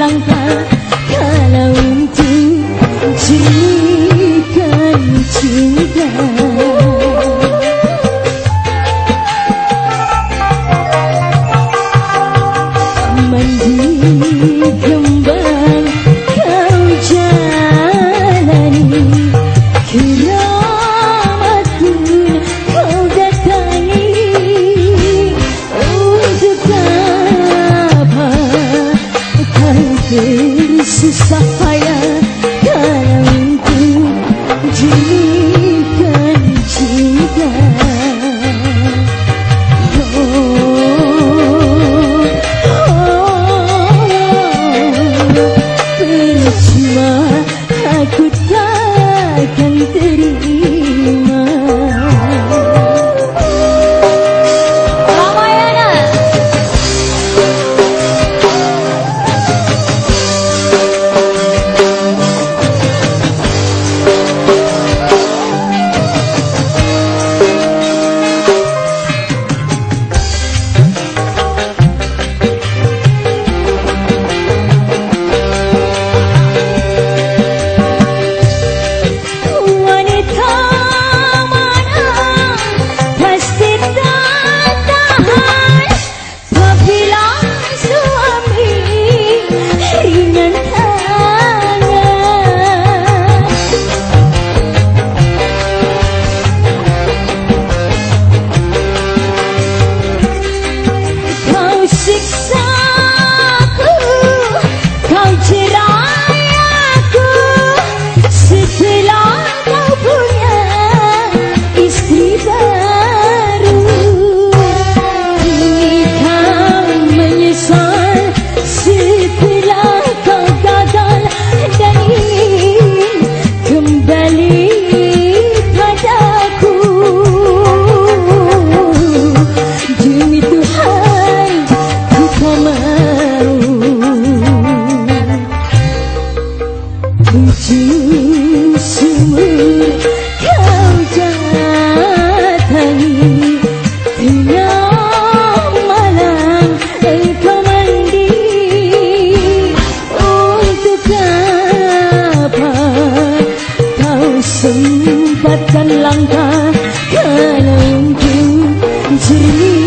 langkah kalau untuk jadikan cinta Mandi sempatkan langkah ke lembut jernih.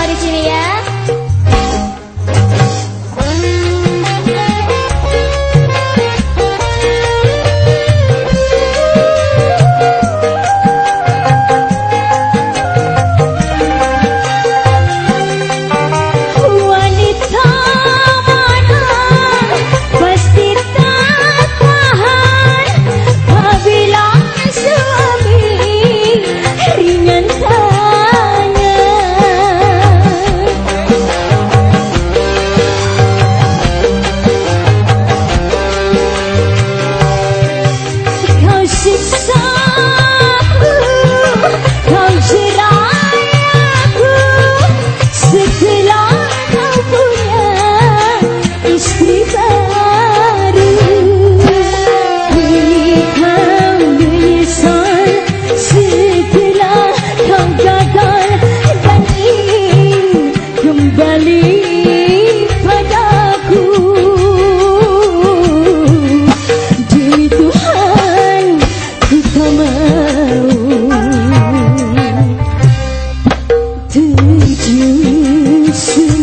semua di sini ya. see